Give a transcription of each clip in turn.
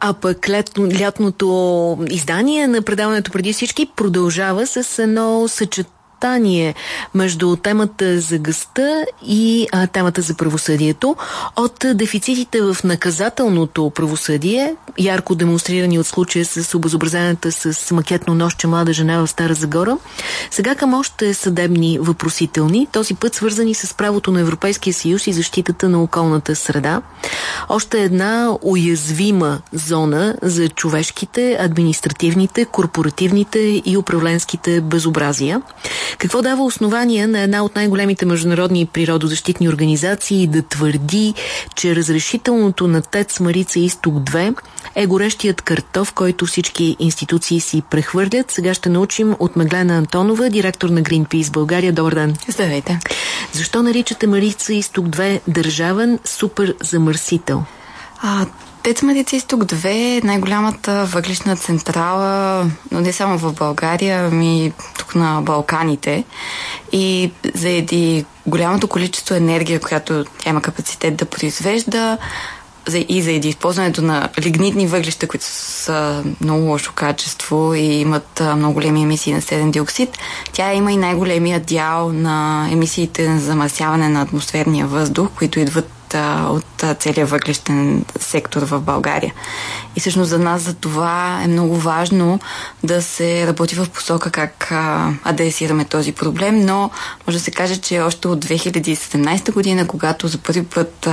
А пък лятно, лятното издание на предаването преди всички продължава с едно съчетание съчетание между темата за гъста и а, темата за правосъдието. От дефицитите в наказателното правосъдие, ярко демонстрирани от случая с обезобразената с макетно нощче млада жена в Стара Загора, сега към още съдебни въпросителни, този път свързани с правото на Европейския съюз и защитата на околната среда. Още една уязвима зона за човешките, административните, корпоративните и управленските безобразия. Какво дава основание на една от най-големите международни природозащитни организации да твърди, че разрешителното на ТЕЦ Марица Исток 2 е горещият картоф, който всички институции си прехвърлят. Сега ще научим от Меглена Антонова, директор на Greenpeace България. Добър ден! Здравейте! Защо наричате Марица Исток 2 държавен супер замърсител? А, ТЕЦ Марица Изток 2 е най-голямата въглишна централа, но не само в България, ами тук на Балканите. И заради голямото количество енергия, която тя има капацитет да произвежда, и заради използването на лигнитни въглища, които са много лошо качество и имат много големи емисии на седен диоксид, тя има и най-големия дял на емисиите на замърсяване на атмосферния въздух, които идват от целия въглищен сектор в България. И всъщност за нас за това е много важно да се работи в посока как адресираме този проблем, но може да се каже, че още от 2017 година, когато за първи път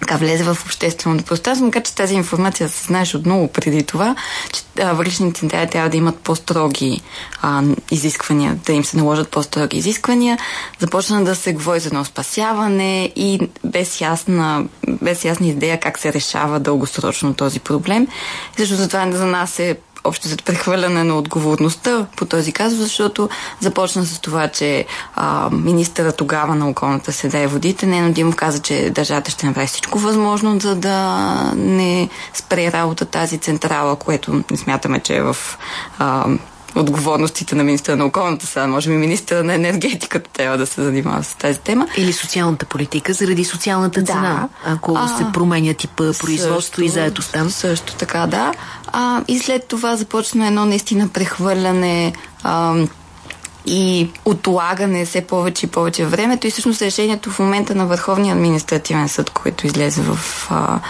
така влезе в общественото пространство, макар че тази информация се знаеш от много преди това, че въглишните централи трябва да имат по-строги а, изисквания, да им се наложат по-строги изисквания. Започна да се говори за едно спасяване и без ясна, без ясна идея как се решава дългосрочно този проблем. Също за това за нас е общо за прехвърляне на отговорността по този казус, защото започна с това, че а, министъра тогава на околната седа и водите, Нено Димов каза, че държавата ще направи всичко възможно, за да не спре работа тази централа, което не смятаме, че е в а, отговорностите на министра на околната среда. Може би министра на енергетиката трябва да се занимава с тази тема. Или социалната политика, заради социалната цена, да. ако а, се променя типа производство също, и заедост там. Също така, да. А, и след това започна едно наистина прехвърляне а, и отлагане все повече и повече времето и всъщност решението в момента на Върховния административен съд, който излезе в а,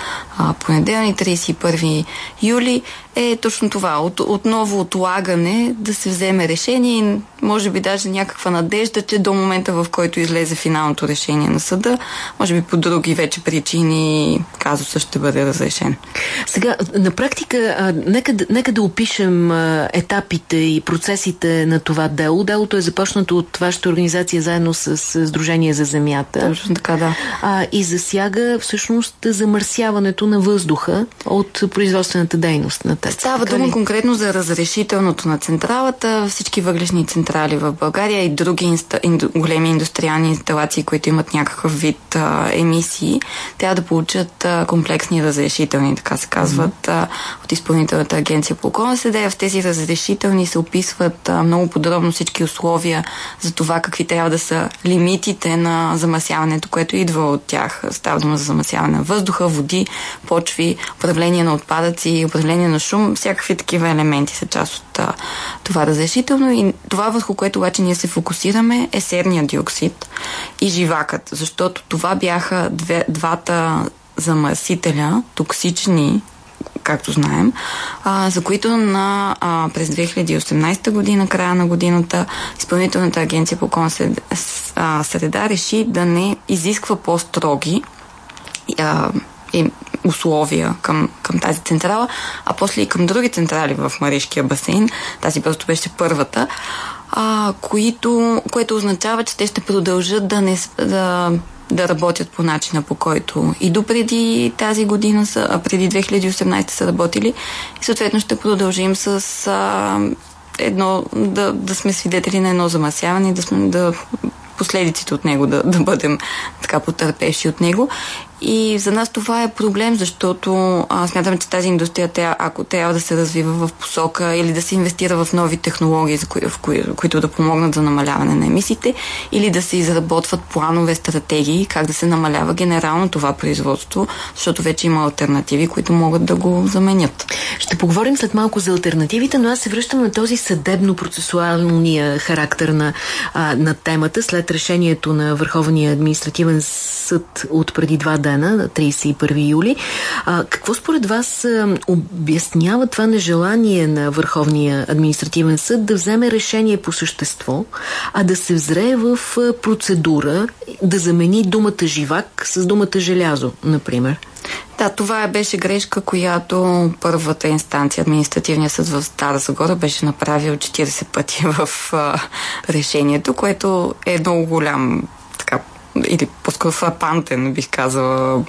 а, понеделник, 31 юли, е точно това. От, отново отлагане да се вземе решение и може би даже някаква надежда, че до момента в който излезе финалното решение на съда, може би по други вече причини казуса ще бъде разрешен. Сега, на практика, а, нека, нека да опишем а, етапите и процесите на това дело. Делото е започнато от вашата организация заедно с, с Сдружение за земята. Точно така, да. А, и засяга всъщност замърсяването на въздуха от производствената дейност на ТЕЦ. Става дума конкретно за разрешителното на централата. Всички въглешни централи в България и други инста, инду, големи индустриални инсталации, които имат някакъв вид а, емисии, трябва да получат а, комплексни разрешителни, така се казват, mm-hmm. а, от изпълнителната агенция по околна среда. В тези разрешителни се описват а, много подробно всички условия за това какви трябва да са лимитите на замърсяването, което идва от тях. Става дума за замърсяване на въздуха, води, почви, управление на отпадъци, управление на шум, всякакви такива елементи са част от а, това разрешително. И това върху което обаче ние се фокусираме е серния диоксид и живакът, защото това бяха две, двата замърсителя, токсични, както знаем, а, за които на, а, през 2018 година, края на годината, Изпълнителната агенция по околна среда реши да не изисква по-строги а, и условия към, към тази централа, а после и към други централи в Маришкия басейн. Тази просто беше първата, а, които, което означава, че те ще продължат да не да, да работят по начина по който и до преди тази година, са, а преди 2018 са работили и съответно ще продължим с а, едно, да, да сме свидетели на едно замасяване да, сме, да последиците от него, да, да бъдем така потърпевши от него. И за нас това е проблем, защото а, смятам, че тази индустрия, тя, ако трябва да се развива в посока или да се инвестира в нови технологии, за кои, в кои, които да помогнат за намаляване на емисиите, или да се изработват планове, стратегии, как да се намалява генерално това производство, защото вече има альтернативи, които могат да го заменят. Ще поговорим след малко за альтернативите, но аз се връщам на този съдебно-процесуалния характер на, а, на темата след решението на Върховния административен съд от преди два дена, на 31 юли. А, какво според вас обяснява това нежелание на Върховния административен съд да вземе решение по същество, а да се взре в процедура да замени думата живак с думата желязо, например? Да, това беше грешка, която първата инстанция, административния съд в Стара Загора, беше направил 40 пъти в а, решението, което е много голям или по-скоро фрапантен, бих казала,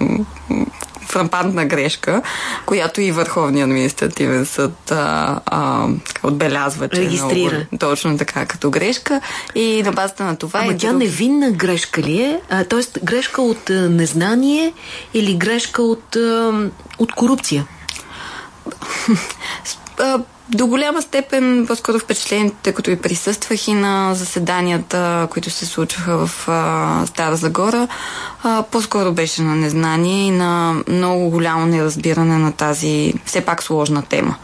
фрапантна грешка, която и Върховния административен съд а, а, отбелязва, че Регистрира. е много, точно така като грешка. И на базата на това... Ама тя друг... невинна грешка ли е? А, тоест грешка от а, незнание или грешка от, а, от корупция? До голяма степен, по-скоро впечатлението, тъй като и присъствах и на заседанията, които се случваха в а, Стара Загора, а, по-скоро беше на незнание и на много голямо неразбиране на тази все пак сложна тема.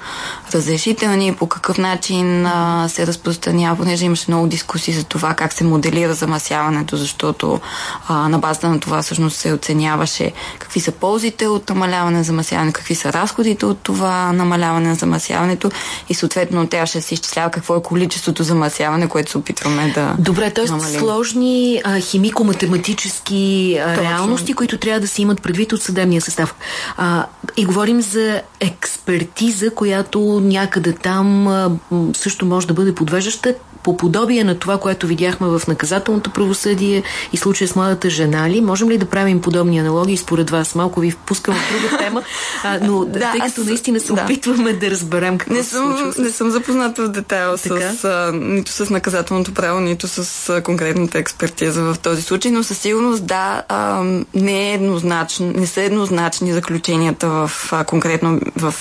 Разрешителни, по какъв начин а, се разпространява, понеже имаше много дискусии за това как се моделира замасяването, защото а, на базата на това всъщност се оценяваше какви са ползите от намаляване на замасяването, какви са разходите от това намаляване на замасяването и съответно трябваше да се изчислява какво е количеството замърсяване, което се опитваме да Добре, т.е. сложни химико-математически реалности, които трябва да се имат предвид от съдебния състав. А, и говорим за експертиза, която някъде там а, също може да бъде подвеждаща по подобие на това, което видяхме в наказателното правосъдие и случая с младата жена ли? Можем ли да правим подобни аналогии според вас? Малко ви впускам в друга тема, а, но да, тъй като аз, наистина се да. опитваме да разберем какво не се случва. Не съм запозната в детайл с, а, нито с наказателното право, нито с а, конкретната експертиза в този случай, но със сигурност да, а, не, е еднозначно, не са еднозначни заключенията в а, конкретно в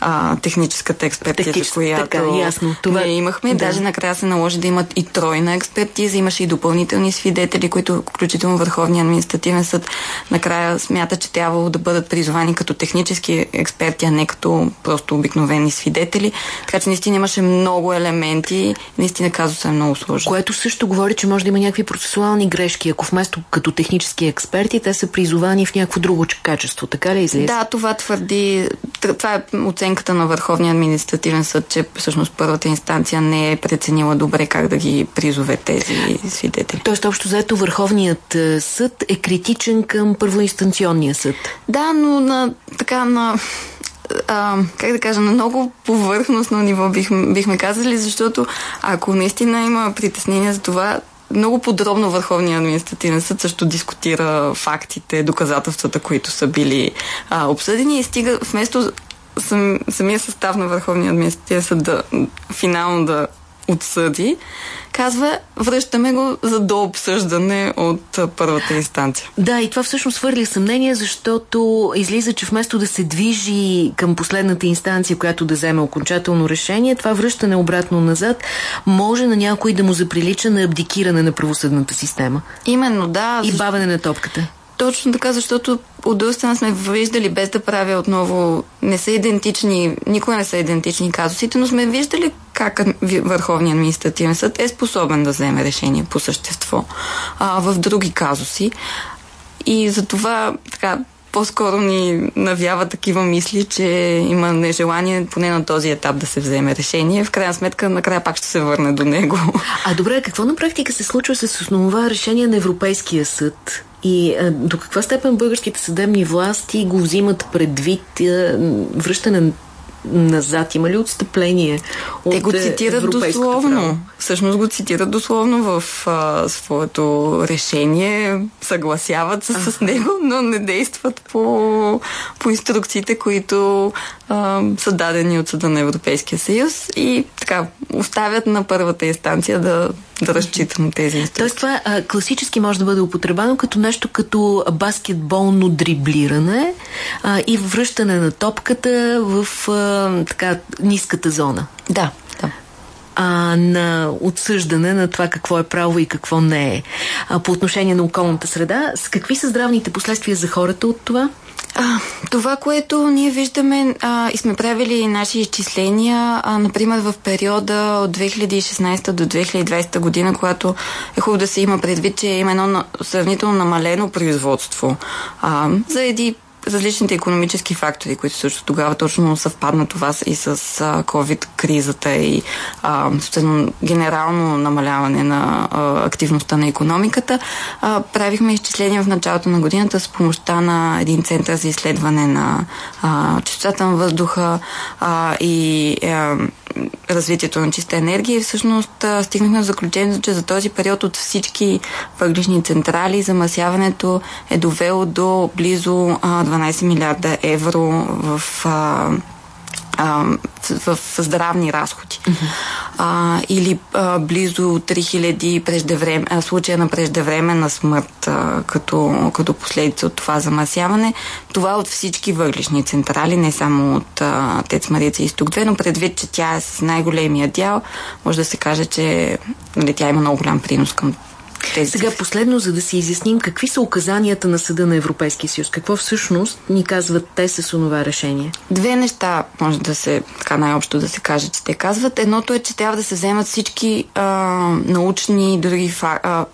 а, техническата експертиза, Технич, която така, ясно. Това... ние имахме. Да. Даже накрая се наложи да имат и тройна експертиза. Имаше и допълнителни свидетели, които, включително Върховния административен съд, накрая смята, че трябвало да бъдат призовани като технически експерти, а не като просто обикновени свидетели. Така че наистина имаше много елементи. Наистина казусът е много сложен. Което също говори, че може да има някакви процесуални грешки, ако вместо като технически експерти, те са призовани в някакво друго качество. Така ли излиза? Да, това твърди. Това е оценката на Върховния административен съд, че всъщност първата инстанция не е преценила добре добре как да ги призове тези свидетели. Тоест, общо заето Върховният е, съд е критичен към първоинстанционния съд. Да, но на така на а, как да кажа, на много повърхностно ниво бих, бихме казали, защото ако наистина има притеснение за това, много подробно Върховния административен съд също дискутира фактите, доказателствата, които са били а, обсъдени и стига вместо сам, самия състав на Върховния административен съд да финално да отсъди, казва, връщаме го за дообсъждане от първата инстанция. Да, и това всъщност свърли съмнение, защото излиза, че вместо да се движи към последната инстанция, която да вземе окончателно решение, това връщане обратно назад може на някой да му заприлича на абдикиране на правосъдната система. Именно, да. И бавене на топката. Точно така, защото от друга страна сме виждали, без да правя отново, не са идентични, никога не са идентични казусите, но сме виждали как Върховният административен съд е способен да вземе решение по същество а, в други казуси. И за това така, по-скоро ни навява такива мисли, че има нежелание поне на този етап да се вземе решение. В крайна сметка, накрая пак ще се върне до него. А добре, какво на практика се случва с основа решение на Европейския съд? И а, до каква степен българските съдебни власти го взимат предвид а, връщане назад? Има ли отстъпление от Те го цитират дословно. Право? Всъщност го цитират дословно в а, своето решение, съгласяват се а. с него, но не действат по, по инструкциите, които а, са дадени от Съда на Европейския съюз и така оставят на първата инстанция да да разчитам тези инструкции. Тоест това а, класически може да бъде употребено като нещо като баскетболно дриблиране а, и връщане на топката в а, така ниската зона. Да, а, на отсъждане на това какво е право и какво не е. А, по отношение на околната среда, с какви са здравните последствия за хората от това? А, това, което ние виждаме а, и сме правили наши изчисления, а, например в периода от 2016 до 2020 година, когато е хубаво да се има предвид, че има едно сравнително намалено производство. А, заради различните економически фактори, които също тогава точно съвпадна това и с COVID-кризата и а, генерално намаляване на а, активността на економиката. А, правихме изчисления в началото на годината с помощта на един център за изследване на а, чистотата на въздуха а, и а, развитието на чиста енергия и всъщност стигнахме до заключението, че за този период от всички въглишни централи замасяването е довело до близо 12 милиарда евро в а, в, в здравни разходи. Uh-huh. А, или а, близо 3000 преждеврем... случая на преждевременна смърт а, като, като последица от това замасяване. Това от всички въглишни централи, не само от а, Тец Марица Изток 2, но предвид, че тя е с най-големия дял, може да се каже, че нали, тя има много голям принос към тези. Сега последно, за да си изясним какви са указанията на Съда на Европейския съюз. Какво всъщност ни казват те с онова решение? Две неща може да се, така най-общо да се каже, че те казват. Едното е, че трябва да се вземат всички а, научни и други факти, а,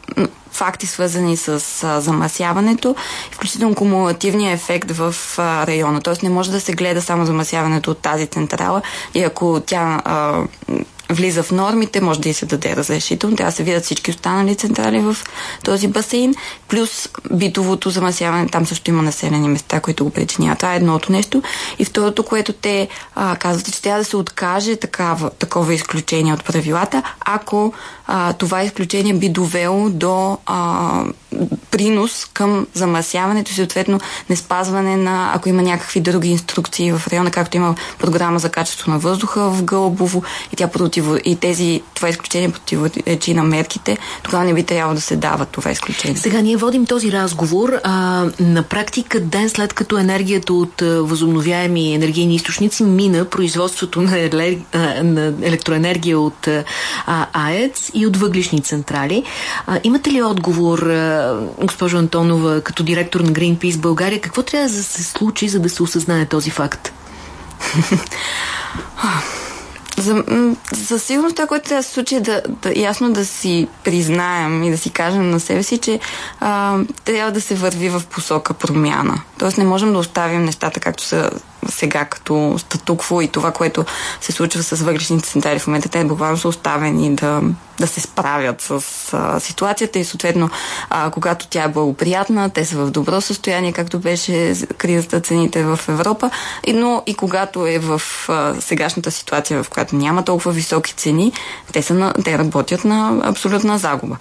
факти, свързани с а, замасяването, включително кумулативния ефект в а, района. Тоест не може да се гледа само замасяването от тази централа и ако тя а, влиза в нормите, може да и се даде разрешително. Трябва да се видят всички останали централи в този басейн, плюс битовото замасяване. Там също има населени места, които го причиняват. Това е едното нещо. И второто, което те а, казват, че трябва да се откаже такава, такова изключение от правилата, ако а, това изключение би довело до а, принос към замасяването и съответно не спазване на, ако има някакви други инструкции в района, както има програма за качество на въздуха в Гълбово и тя противо, и тези, това изключение противоречи на мерките, тогава не би трябвало да се дава това изключение. Сега ние водим този разговор. А, на практика ден след като енергията от възобновяеми енергийни източници мина производството на, елер... на електроенергия от а, АЕЦ и от въглишни централи. А, имате ли отговор, а, госпожо Антонова, като директор на Greenpeace България, какво трябва да се случи, за да се осъзнае този факт? За, за сигурност това, което трябва да се случи е да, да, ясно да си признаем и да си кажем на себе си, че а, трябва да се върви в посока промяна. Тоест не можем да оставим нещата както са сега като статукво и това, което се случва с въглешните централи в момента, те буквално са оставени да, да се справят с а, ситуацията и съответно, а, когато тя е благоприятна, те са в добро състояние, както беше кризата цените в Европа, и, но и когато е в а, сегашната ситуация, в която няма толкова високи цени, те, са на, те работят на абсолютна загуба.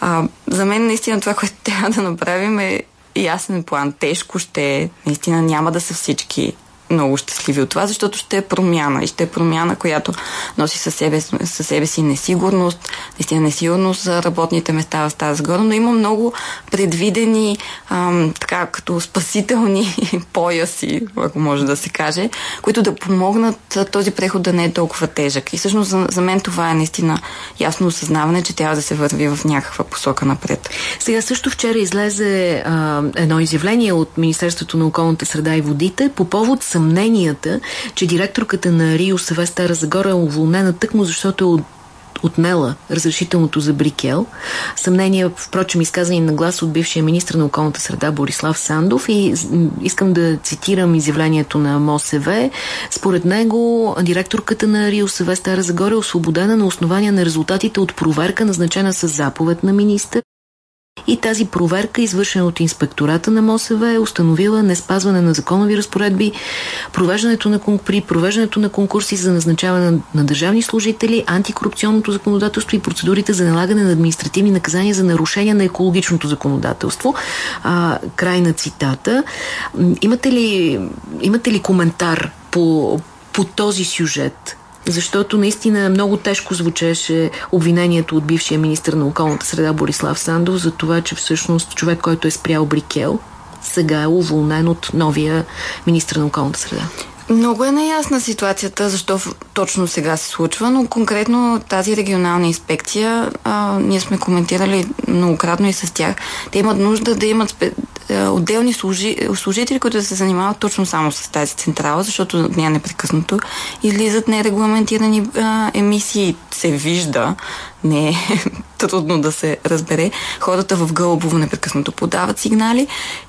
А, за мен наистина това, което трябва да направим е ясен план. Тежко ще е. Наистина няма да са всички много щастливи от това, защото ще е промяна и ще е промяна, която носи със себе, със себе си несигурност, наистина несигурност за работните места в Стара Загора, но има много предвидени ам, така като спасителни пояси, ако може да се каже, които да помогнат този преход да не е толкова тежък. И всъщност за, за мен това е наистина ясно осъзнаване, че трябва да се върви в някаква посока напред. Сега също вчера излезе а, едно изявление от Министерството на околната среда и водите по повод съм съмненията, че директорката на Рио Севе Стара Загора е уволнена тъкмо, защото е от отнела разрешителното за Брикел. Съмнения, впрочем, изказани на глас от бившия министр на околната среда Борислав Сандов и искам да цитирам изявлението на МОСВ. Според него, директорката на Рио Севе Стара Загора е освободена на основания на резултатите от проверка, назначена с заповед на министър и тази проверка, извършена от инспектората на МОСВ, е установила неспазване на законови разпоредби, провеждането на, при провеждането на конкурси за назначаване на, държавни служители, антикорупционното законодателство и процедурите за налагане на административни наказания за нарушение на екологичното законодателство. А, край на цитата. Имате ли, имате ли коментар по, по този сюжет? Защото наистина много тежко звучеше обвинението от бившия министр на околната среда Борислав Сандов за това, че всъщност човек, който е спрял Брикел, сега е уволнен от новия министр на околната среда. Много е неясна ситуацията, защо точно сега се случва, но конкретно тази регионална инспекция, а, ние сме коментирали многократно и с тях, те имат нужда да имат спе, а, отделни служи, служители, които да се занимават точно само с тази централа, защото нея непрекъснато излизат нерегламентирани а, емисии, се вижда, не е трудно да се разбере. Хората в Гълбово непрекъснато подават сигнали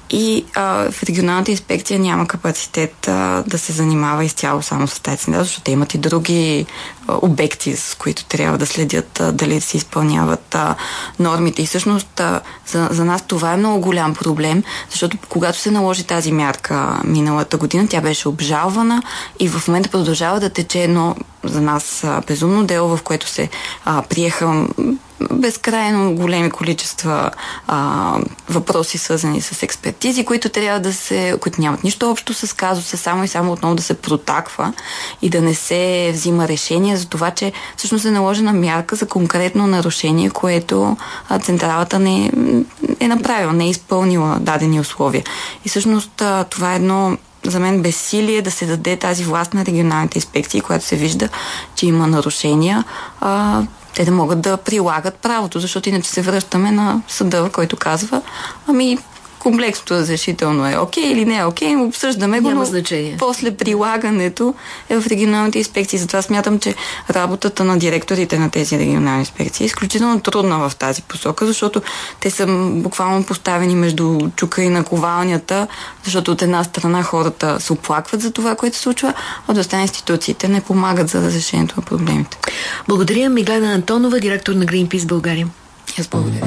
и а, в регионалната инспекция няма капацитет а, да се занимава изцяло само с тази цена, защото имат и други а, обекти, с които трябва да следят а, дали се изпълняват а, нормите. И всъщност а, за, за нас това е много голям проблем, защото когато се наложи тази мярка миналата година, тя беше обжалвана и в момента продължава да тече едно за нас а, безумно дело, в което се а, приеха безкрайно големи количества а, въпроси, свързани с експертизи, които трябва да се, които нямат нищо общо с казуса, само и само отново да се протаква и да не се взима решение за това, че всъщност е наложена мярка за конкретно нарушение, което а, централата не е направила, не е изпълнила дадени условия. И всъщност а, това е едно за мен безсилие да се даде тази власт на регионалните инспекции, която се вижда, че има нарушения, а, те да могат да прилагат правото, защото иначе се връщаме на съда, който казва, ами комплексното разрешително е окей okay или не е окей, okay, обсъждаме го, но значение. после прилагането е в регионалните инспекции. Затова смятам, че работата на директорите на тези регионални инспекции е изключително трудна в тази посока, защото те са буквално поставени между чука и наковалнята, защото от една страна хората се оплакват за това, което се случва, а от останали институциите не помагат за разрешението на проблемите. Благодаря Миглена Антонова, директор на Greenpeace България. Аз благодаря.